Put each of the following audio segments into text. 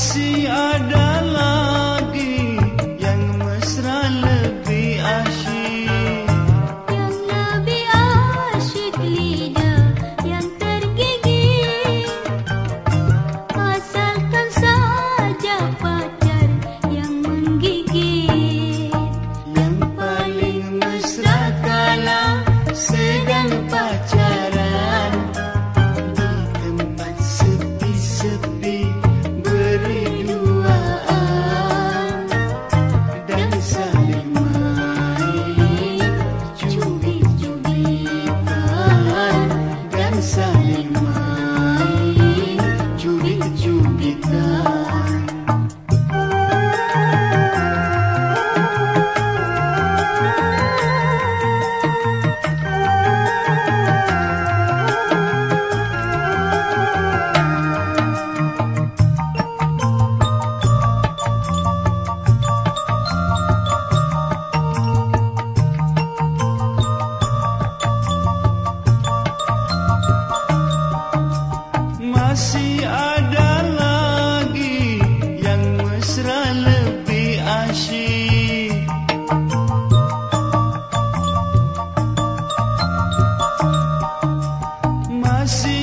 masih ada. Masih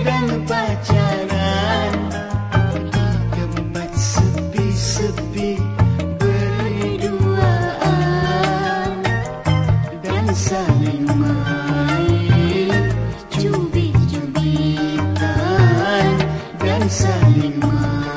Dan pacaran di tempat sepi-sepi berduaan dan Saling main, cubit-cubitan dan saling main.